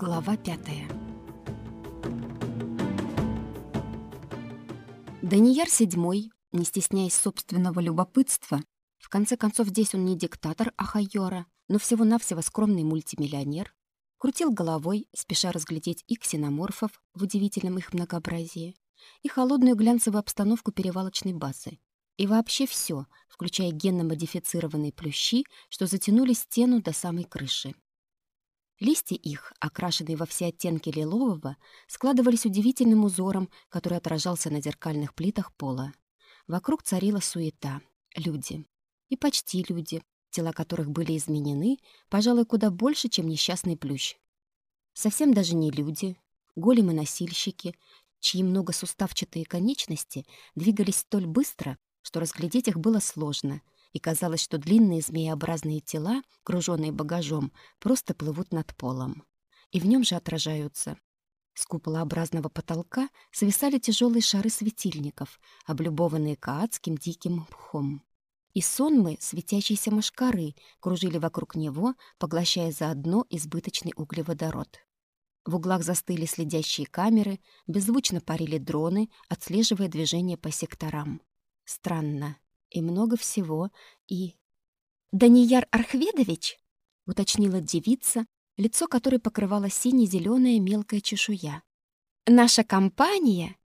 Глава пятая. Данияр седьмой, не стесняясь собственного любопытства, в конце концов здесь он не диктатор Ахайора, но всего-навсего скромный мультимиллионер, крутил головой, спеша разглядеть и ксеноморфов в удивительном их многообразии, и холодную глянцевую обстановку перевалочной базы, и вообще все, включая генно-модифицированные плющи, что затянули стену до самой крыши. Листья их, окрашенные во все оттенки лилового, складывались удивительным узором, который отражался на зеркальных плитах пола. Вокруг царила суета. Люди. И почти люди, тела которых были изменены, пожалуй, куда больше, чем несчастный плющ. Совсем даже не люди, големы-носильщики, чьи многосуставчатые конечности двигались столь быстро, что разглядеть их было сложно — и казалось, что длинные змееобразные тела, груженные багажом, просто плывут над полом. И в нем же отражаются. С куполообразного потолка свисали тяжелые шары светильников, облюбованные каадским диким мхом. И сонмы светящиеся машкары кружили вокруг него, поглощая заодно избыточный углеводород. В углах застыли следящие камеры, беззвучно парили дроны, отслеживая движение по секторам. Странно и много всего, и... «Данияр Архведович?» — уточнила девица, лицо которой покрывала сине-зеленая мелкая чешуя. «Наша компания...»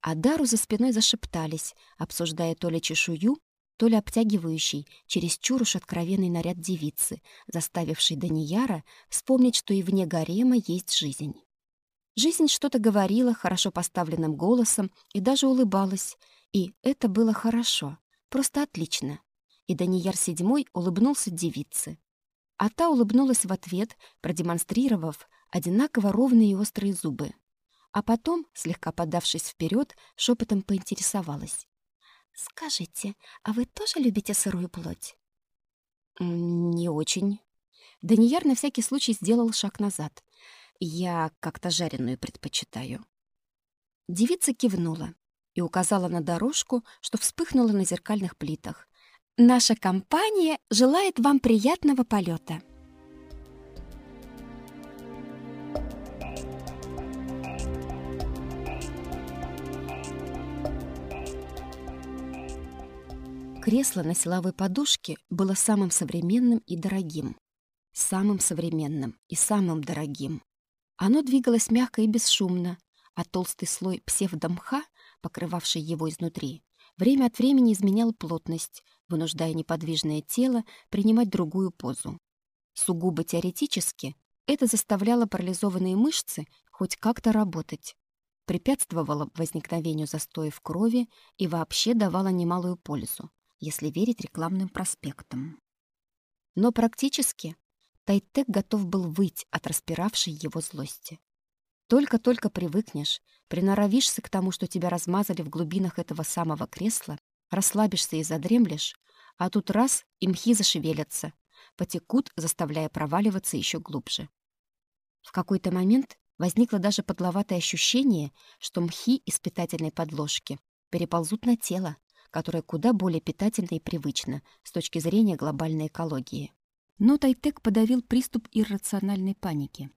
А Дару за спиной зашептались, обсуждая то ли чешую, то ли обтягивающий, чересчур уж откровенный наряд девицы, заставивший Данияра вспомнить, что и вне гарема есть жизнь. Жизнь что-то говорила хорошо поставленным голосом и даже улыбалась, и это было хорошо. Просто отлично. И Данияр седьмой улыбнулся девице. А та улыбнулась в ответ, продемонстрировав одинаково ровные и острые зубы. А потом, слегка подавшись вперед, шепотом поинтересовалась. «Скажите, а вы тоже любите сырую плоть?» «Не очень». Данияр на всякий случай сделал шаг назад. «Я как-то жареную предпочитаю». Девица кивнула и указала на дорожку, что вспыхнула на зеркальных плитах. «Наша компания желает вам приятного полета!» Кресло на силовой подушке было самым современным и дорогим. Самым современным и самым дорогим. Оно двигалось мягко и бесшумно, а толстый слой псевдомха покрывавший его изнутри, время от времени изменял плотность, вынуждая неподвижное тело принимать другую позу. Сугубо теоретически это заставляло парализованные мышцы хоть как-то работать, препятствовало возникновению застоя в крови и вообще давало немалую пользу, если верить рекламным проспектам. Но практически Тайтек готов был выть от распиравшей его злости. Только-только привыкнешь, приноровишься к тому, что тебя размазали в глубинах этого самого кресла, расслабишься и задремлешь, а тут раз — и мхи зашевелятся, потекут, заставляя проваливаться еще глубже. В какой-то момент возникло даже подловатое ощущение, что мхи из питательной подложки переползут на тело, которое куда более питательно и привычно с точки зрения глобальной экологии. Но Тайтек подавил приступ иррациональной паники.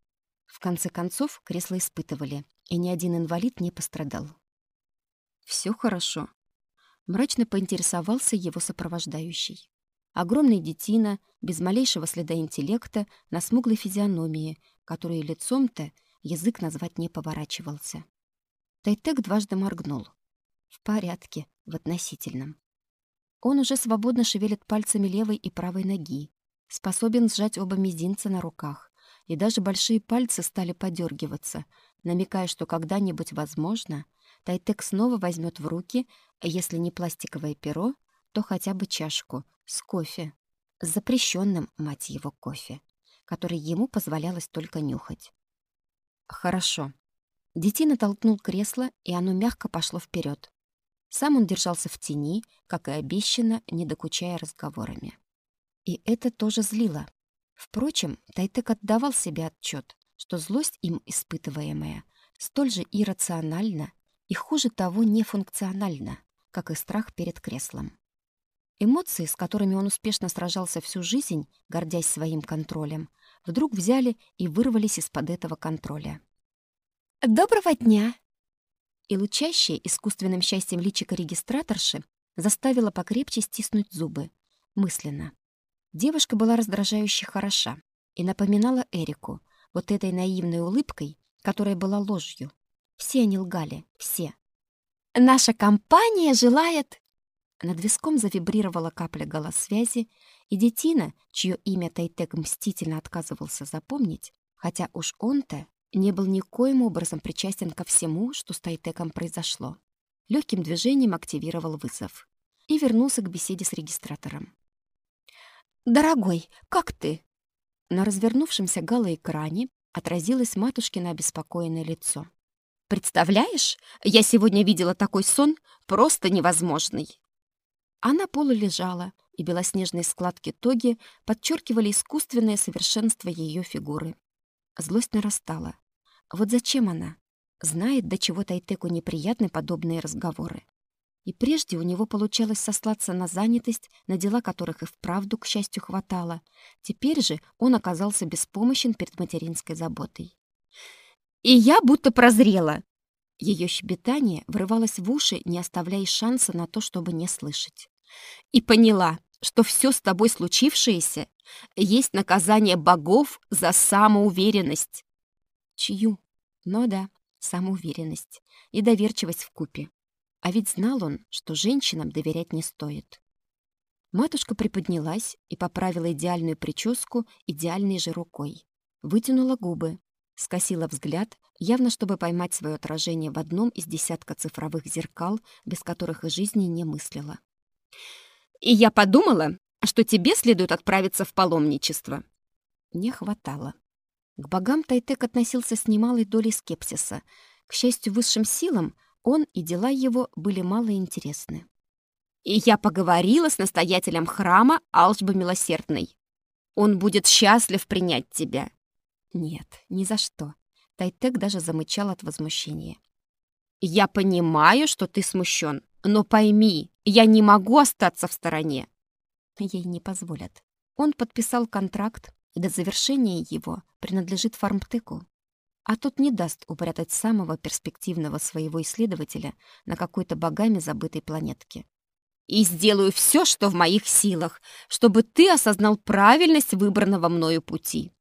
В конце концов, кресло испытывали, и ни один инвалид не пострадал. Все хорошо. Мрачно поинтересовался его сопровождающий. Огромный детина, без малейшего следа интеллекта, на смуглой физиономии, которую лицом-то язык назвать не поворачивался. Тайтек дважды моргнул. В порядке, в относительном. Он уже свободно шевелит пальцами левой и правой ноги, способен сжать оба мизинца на руках, и даже большие пальцы стали подергиваться, намекая, что когда-нибудь, возможно, Тайтек снова возьмет в руки, если не пластиковое перо, то хотя бы чашку с кофе, с запрещенным, мать его, кофе, который ему позволялось только нюхать. Хорошо. Детина толкнул кресло, и оно мягко пошло вперед. Сам он держался в тени, как и обещано, не докучая разговорами. И это тоже злило. Впрочем, Тайтек отдавал себе отчет, что злость им испытываемая столь же иррациональна и хуже того нефункциональна, как и страх перед креслом. Эмоции, с которыми он успешно сражался всю жизнь, гордясь своим контролем, вдруг взяли и вырвались из-под этого контроля. «Доброго дня!» И лучащая искусственным счастьем личика регистраторши заставила покрепче стиснуть зубы, мысленно. Девушка была раздражающе хороша и напоминала Эрику вот этой наивной улыбкой, которая была ложью. Все они лгали, все. «Наша компания желает...» Над виском завибрировала капля голосвязи, и детина, чье имя Тайтек мстительно отказывался запомнить, хотя уж он-то не был никоим образом причастен ко всему, что с Тайтеком произошло, легким движением активировал вызов и вернулся к беседе с регистратором. «Дорогой, как ты?» На развернувшемся галоэкране отразилось матушкино обеспокоенное лицо. «Представляешь, я сегодня видела такой сон, просто невозможный!» Она полулежала, и белоснежные складки тоги подчеркивали искусственное совершенство ее фигуры. Злость нарастала. Вот зачем она? Знает, до чего Тайтеку неприятны подобные разговоры. И прежде у него получалось сослаться на занятость, на дела которых и вправду, к счастью, хватало. Теперь же он оказался беспомощен перед материнской заботой. «И я будто прозрела!» Ее щебетание врывалось в уши, не оставляя шанса на то, чтобы не слышать. «И поняла, что все с тобой случившееся есть наказание богов за самоуверенность». Чью? Ну да, самоуверенность и доверчивость в купе. А ведь знал он, что женщинам доверять не стоит. Матушка приподнялась и поправила идеальную прическу идеальной же рукой. Вытянула губы, скосила взгляд, явно чтобы поймать свое отражение в одном из десятка цифровых зеркал, без которых и жизни не мыслила. «И я подумала, что тебе следует отправиться в паломничество». Не хватало. К богам Тайтек относился с немалой долей скепсиса. К счастью, высшим силам он и дела его были мало интересны. «И я поговорила с настоятелем храма Алжбы Милосердной. Он будет счастлив принять тебя». «Нет, ни за что». Тайтек даже замычал от возмущения. «Я понимаю, что ты смущен, но пойми, я не могу остаться в стороне». Ей не позволят. Он подписал контракт, и до завершения его принадлежит фармтеку а тот не даст упрятать самого перспективного своего исследователя на какой-то богами забытой планетке. «И сделаю все, что в моих силах, чтобы ты осознал правильность выбранного мною пути».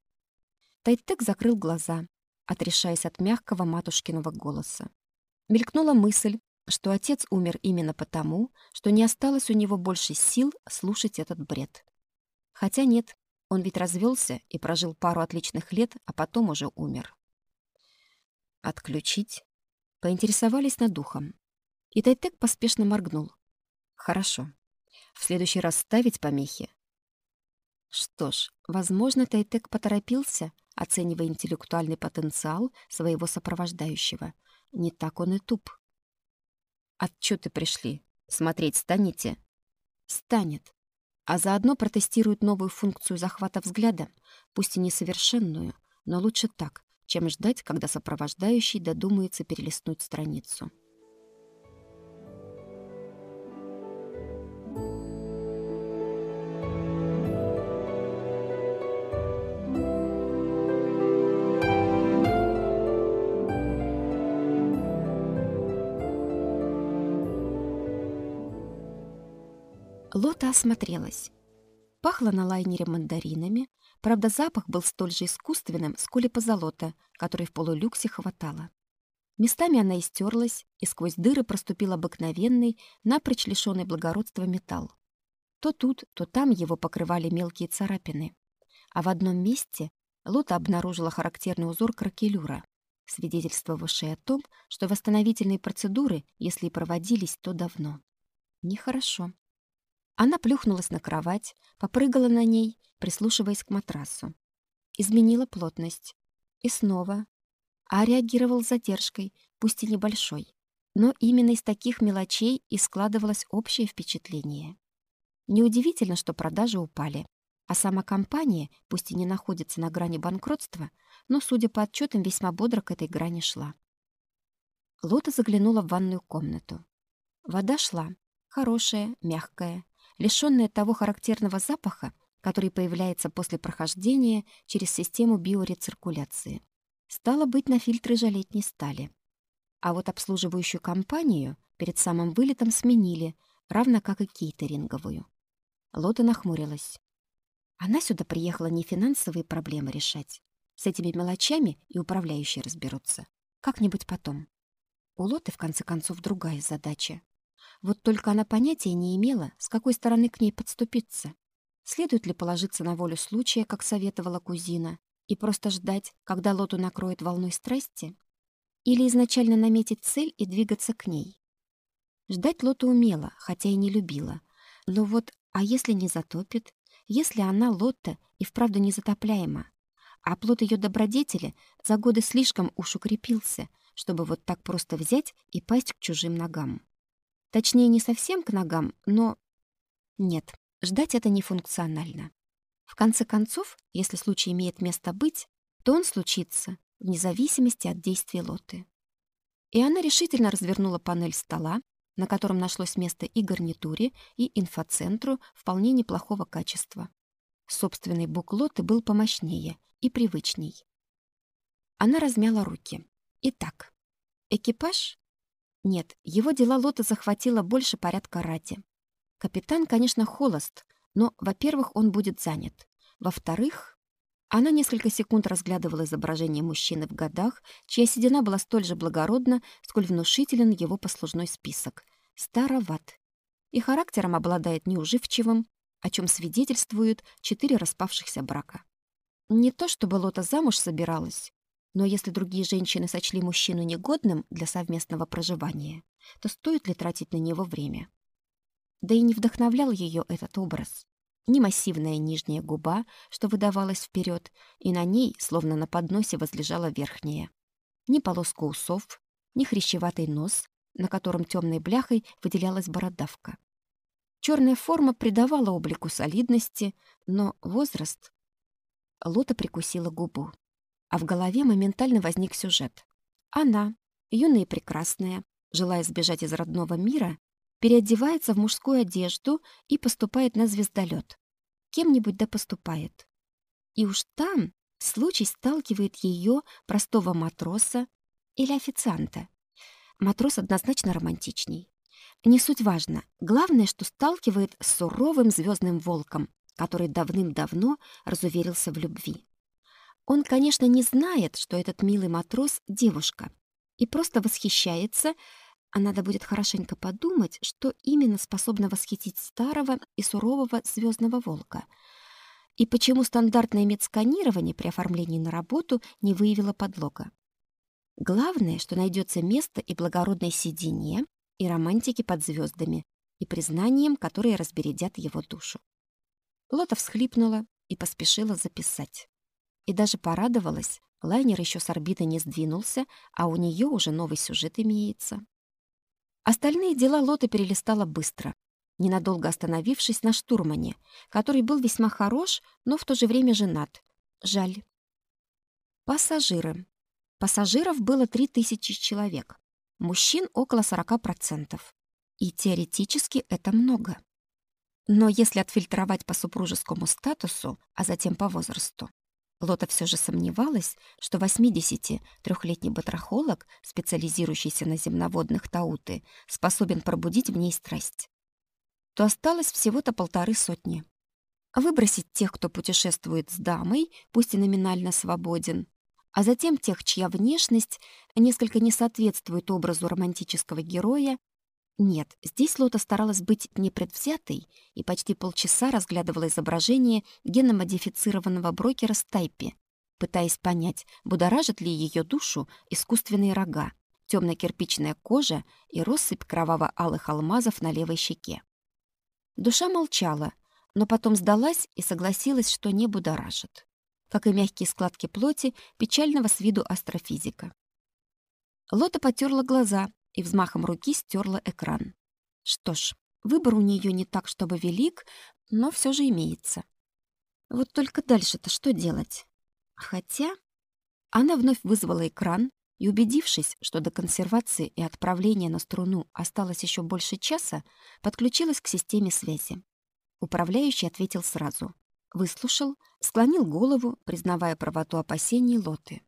Тайтек закрыл глаза, отрешаясь от мягкого матушкиного голоса. Мелькнула мысль, что отец умер именно потому, что не осталось у него больше сил слушать этот бред. Хотя нет, он ведь развелся и прожил пару отличных лет, а потом уже умер. Отключить? Поинтересовались над духом. И Тайтек поспешно моргнул. Хорошо. В следующий раз ставить помехи. Что ж, возможно, Тайтек поторопился, оценивая интеллектуальный потенциал своего сопровождающего. Не так он и туп. Отчеты пришли. Смотреть станете? Станет. А заодно протестирует новую функцию захвата взгляда, пусть и несовершенную, но лучше так, чем ждать, когда сопровождающий додумается перелистнуть страницу. Лота осмотрелась. Пахло на лайнере мандаринами, Правда, запах был столь же искусственным, сколь и позолота, который в полулюксе хватало. Местами она истерлась, и сквозь дыры проступил обыкновенный, напрочь лишенный благородства металл. То тут, то там его покрывали мелкие царапины. А в одном месте Лота обнаружила характерный узор кракелюра, свидетельствовавший о том, что восстановительные процедуры, если и проводились, то давно. Нехорошо. Она плюхнулась на кровать, попрыгала на ней, прислушиваясь к матрасу. Изменила плотность. И снова. А реагировал с задержкой, пусть и небольшой. Но именно из таких мелочей и складывалось общее впечатление. Неудивительно, что продажи упали. А сама компания, пусть и не находится на грани банкротства, но, судя по отчетам, весьма бодро к этой грани шла. Лота заглянула в ванную комнату. Вода шла. Хорошая, мягкая, лишённая того характерного запаха, который появляется после прохождения через систему биорециркуляции. Стало быть, на фильтры жалеть не стали. А вот обслуживающую компанию перед самым вылетом сменили, равно как и кейтеринговую. Лота нахмурилась. Она сюда приехала не финансовые проблемы решать. С этими мелочами и управляющие разберутся. Как-нибудь потом. У Лоты, в конце концов, другая задача. Вот только она понятия не имела, с какой стороны к ней подступиться. Следует ли положиться на волю случая, как советовала кузина, и просто ждать, когда Лоту накроет волной страсти? Или изначально наметить цель и двигаться к ней? Ждать Лота умела, хотя и не любила. Но вот, а если не затопит? Если она, Лотта, и вправду незатопляема? А плод ее добродетели за годы слишком уж укрепился, чтобы вот так просто взять и пасть к чужим ногам. Точнее, не совсем к ногам, но... Нет, ждать это нефункционально. В конце концов, если случай имеет место быть, то он случится, вне зависимости от действий Лоты. И она решительно развернула панель стола, на котором нашлось место и гарнитуре, и инфоцентру вполне неплохого качества. Собственный бук Лоты был помощнее и привычней. Она размяла руки. Итак, экипаж? Нет, его дела Лота захватила больше порядка ради. Капитан, конечно, холост, но, во-первых, он будет занят. Во-вторых, она несколько секунд разглядывала изображение мужчины в годах, чья седина была столь же благородна, сколь внушителен его послужной список. Староват. И характером обладает неуживчивым, о чем свидетельствуют четыре распавшихся брака. Не то чтобы Лота замуж собиралась, но если другие женщины сочли мужчину негодным для совместного проживания, то стоит ли тратить на него время? Да и не вдохновлял ее этот образ ни массивная нижняя губа, что выдавалась вперед, и на ней, словно на подносе, возлежала верхняя. Ни полоска усов, ни хрящеватый нос, на котором темной бляхой выделялась бородавка. Черная форма придавала облику солидности, но возраст... Лота прикусила губу. А в голове моментально возник сюжет. Она, юная и прекрасная, желая сбежать из родного мира, переодевается в мужскую одежду и поступает на звездолет. Кем-нибудь да поступает. И уж там случай сталкивает ее, простого матроса или официанта. Матрос однозначно романтичней. Не суть важно. Главное, что сталкивает с суровым звездным волком, который давным-давно разуверился в любви. Он, конечно, не знает, что этот милый матрос — девушка, и просто восхищается, а надо будет хорошенько подумать, что именно способно восхитить старого и сурового звездного волка. И почему стандартное медсканирование при оформлении на работу не выявило подлога. Главное, что найдется место и благородной сиденье, и романтики под звездами, и признанием, которые разбередят его душу. Лота всхлипнула и поспешила записать. И даже порадовалась, лайнер еще с орбиты не сдвинулся, а у нее уже новый сюжет имеется. Остальные дела Лота перелистала быстро, ненадолго остановившись на штурмане, который был весьма хорош, но в то же время женат. Жаль. Пассажиры. Пассажиров было 3000 человек. Мужчин около 40%. И теоретически это много. Но если отфильтровать по супружескому статусу, а затем по возрасту, Лота все же сомневалась, что 83-летний батрахолог, специализирующийся на земноводных тауты, способен пробудить в ней страсть. То осталось всего-то полторы сотни. Выбросить тех, кто путешествует с дамой, пусть и номинально свободен, а затем тех, чья внешность несколько не соответствует образу романтического героя, нет, здесь Лота старалась быть непредвзятой и почти полчаса разглядывала изображение геномодифицированного брокера Стайпи, пытаясь понять, будоражит ли ее душу искусственные рога, темно-кирпичная кожа и россыпь кроваво-алых алмазов на левой щеке. Душа молчала, но потом сдалась и согласилась, что не будоражит. Как и мягкие складки плоти печального с виду астрофизика. Лота потерла глаза и взмахом руки стерла экран. Что ж, выбор у нее не так, чтобы велик, но все же имеется. Вот только дальше-то что делать? Хотя... Она вновь вызвала экран и, убедившись, что до консервации и отправления на струну осталось еще больше часа, подключилась к системе связи. Управляющий ответил сразу. выслушал, склонил голову, признавая правоту опасений Лоты.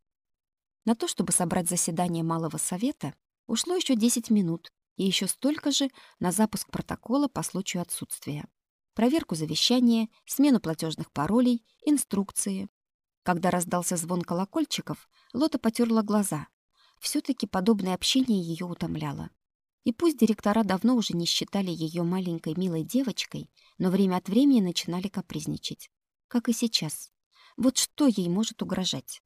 На то, чтобы собрать заседание Малого Совета, ушло еще 10 минут и еще столько же на запуск протокола по случаю отсутствия, проверку завещания, смену платежных паролей, инструкции. Когда раздался звон колокольчиков, Лота потерла глаза. все таки подобное общение ее утомляло. И пусть директора давно уже не считали ее маленькой милой девочкой, но время от времени начинали капризничать. Как и сейчас. Вот что ей может угрожать?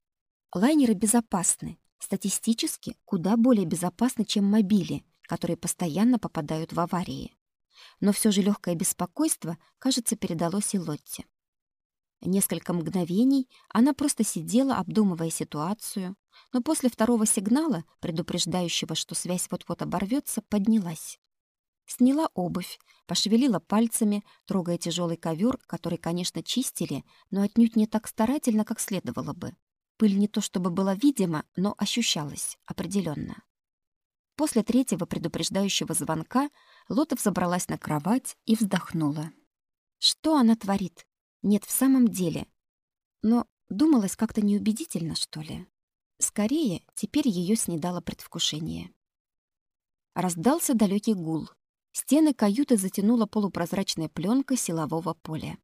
Лайнеры безопасны, статистически куда более безопасны, чем мобили, которые постоянно попадают в аварии. Но все же легкое беспокойство, кажется, передалось и Лотте. Несколько мгновений она просто сидела, обдумывая ситуацию, но после второго сигнала, предупреждающего, что связь вот-вот оборвется, поднялась. Сняла обувь, пошевелила пальцами, трогая тяжелый ковер, который, конечно, чистили, но отнюдь не так старательно, как следовало бы. Пыль не то чтобы была видима, но ощущалась определенно. После третьего предупреждающего звонка Лотов забралась на кровать и вздохнула. Что она творит? Нет, в самом деле. Но думалось как-то неубедительно, что ли. Скорее, теперь ее снедало предвкушение. Раздался далекий гул. Стены каюты затянула полупрозрачная пленка силового поля.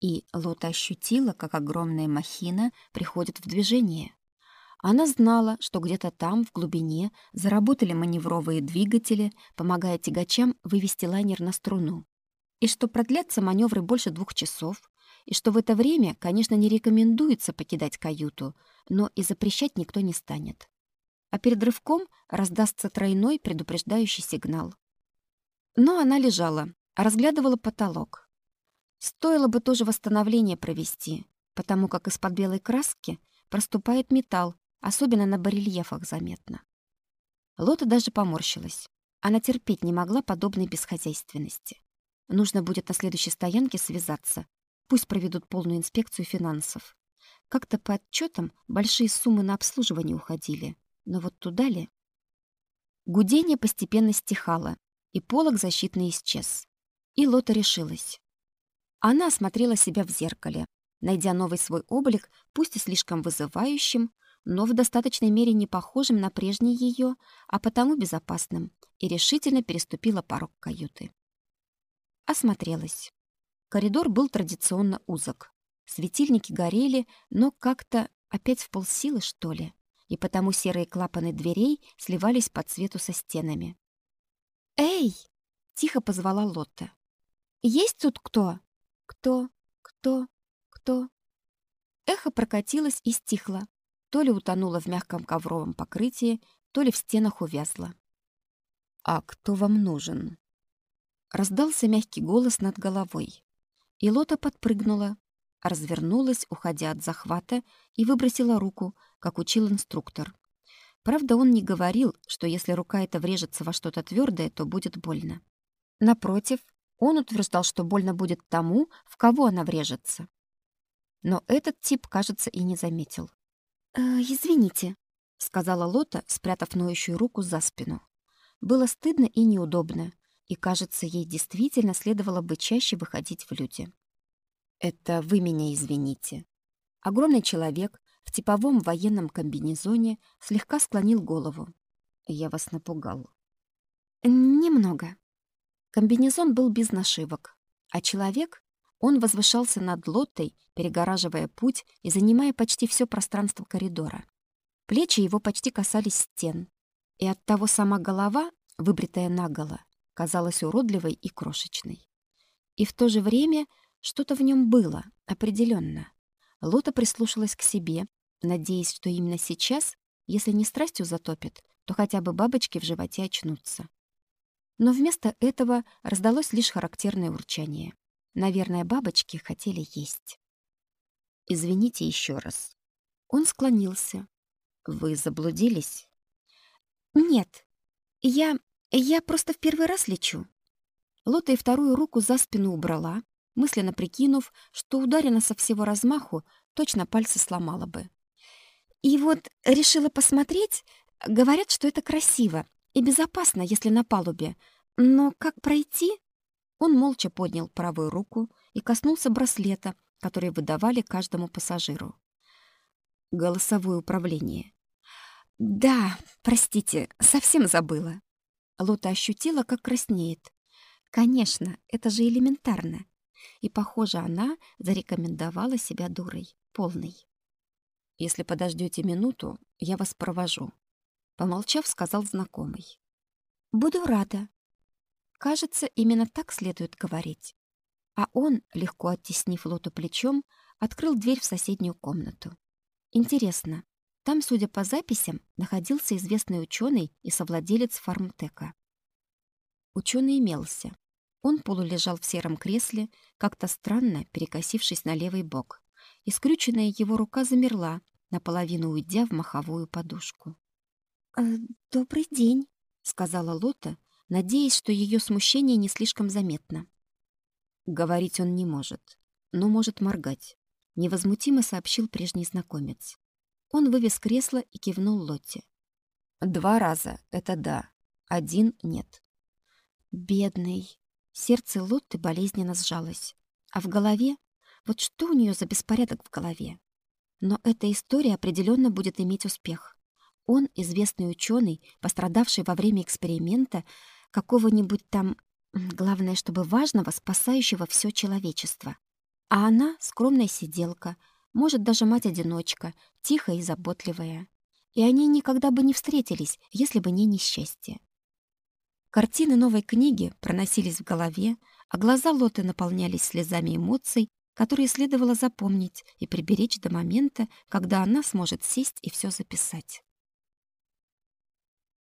И Лота ощутила, как огромная махина приходит в движение. Она знала, что где-то там, в глубине, заработали маневровые двигатели, помогая тягачам вывести лайнер на струну. И что продлятся маневры больше двух часов, и что в это время, конечно, не рекомендуется покидать каюту, но и запрещать никто не станет. А перед рывком раздастся тройной предупреждающий сигнал. Но она лежала, разглядывала потолок. Стоило бы тоже восстановление провести, потому как из-под белой краски проступает металл, особенно на барельефах заметно. Лота даже поморщилась. Она терпеть не могла подобной бесхозяйственности. Нужно будет на следующей стоянке связаться. Пусть проведут полную инспекцию финансов. Как-то по отчетам большие суммы на обслуживание уходили. Но вот туда ли? Гудение постепенно стихало, и полог защитный исчез. И Лота решилась. Она осмотрела себя в зеркале, найдя новый свой облик, пусть и слишком вызывающим, но в достаточной мере не похожим на прежний ее, а потому безопасным, и решительно переступила порог каюты. Осмотрелась. Коридор был традиционно узок. Светильники горели, но как-то опять в полсилы, что ли, и потому серые клапаны дверей сливались по цвету со стенами. «Эй!» — тихо позвала Лотта. «Есть тут кто?» Кто? Кто? Кто? Эхо прокатилось и стихло. То ли утонуло в мягком ковровом покрытии, то ли в стенах увязло. «А кто вам нужен?» Раздался мягкий голос над головой. И Лота подпрыгнула, развернулась, уходя от захвата, и выбросила руку, как учил инструктор. Правда, он не говорил, что если рука эта врежется во что-то твердое, то будет больно. Напротив, он утверждал, что больно будет тому, в кого она врежется. Но этот тип, кажется, и не заметил. «Э, «Извините», — сказала Лота, спрятав ноющую руку за спину. Было стыдно и неудобно, и, кажется, ей действительно следовало бы чаще выходить в люди. «Это вы меня извините». Огромный человек в типовом военном комбинезоне слегка склонил голову. «Я вас напугал». «Немного», Комбинезон был без нашивок, а человек, он возвышался над лотой, перегораживая путь и занимая почти все пространство коридора. Плечи его почти касались стен, и оттого сама голова, выбритая наголо, казалась уродливой и крошечной. И в то же время что-то в нем было, определенно. Лота прислушалась к себе, надеясь, что именно сейчас, если не страстью затопит, то хотя бы бабочки в животе очнутся. Но вместо этого раздалось лишь характерное урчание. Наверное, бабочки хотели есть. «Извините еще раз». Он склонился. «Вы заблудились?» «Нет. Я... я просто в первый раз лечу». Лота и вторую руку за спину убрала, мысленно прикинув, что ударена со всего размаху, точно пальцы сломала бы. И вот решила посмотреть, говорят, что это красиво, и безопасно, если на палубе. Но как пройти? Он молча поднял правую руку и коснулся браслета, которые выдавали каждому пассажиру. Голосовое управление. «Да, простите, совсем забыла». Лота ощутила, как краснеет. «Конечно, это же элементарно». И, похоже, она зарекомендовала себя дурой, полной. «Если подождете минуту, я вас провожу», — помолчав, сказал знакомый. «Буду рада». Кажется, именно так следует говорить. А он, легко оттеснив Лоту плечом, открыл дверь в соседнюю комнату. Интересно, там, судя по записям, находился известный ученый и совладелец фармтека. Ученый имелся. Он полулежал в сером кресле, как-то странно перекосившись на левый бок, и скрюченная его рука замерла, наполовину уйдя в маховую подушку. «Э, «Добрый день», — сказала Лота, надеясь, что ее смущение не слишком заметно. Говорить он не может, но может моргать невозмутимо сообщил прежний знакомец. Он вывез кресло и кивнул Лотте. Два раза — это да, один — нет. Бедный. Сердце Лотты болезненно сжалось. А в голове? Вот что у нее за беспорядок в голове? Но эта история определенно будет иметь успех. Он известный ученый, пострадавший во время эксперимента какого-нибудь там, главное, чтобы важного, спасающего все человечество. А она скромная сиделка, может, даже мать-одиночка, тихая и заботливая. И они никогда бы не встретились, если бы не несчастье. Картины новой книги проносились в голове, а глаза Лоты наполнялись слезами эмоций, которые следовало запомнить и приберечь до момента, когда она сможет сесть и все записать.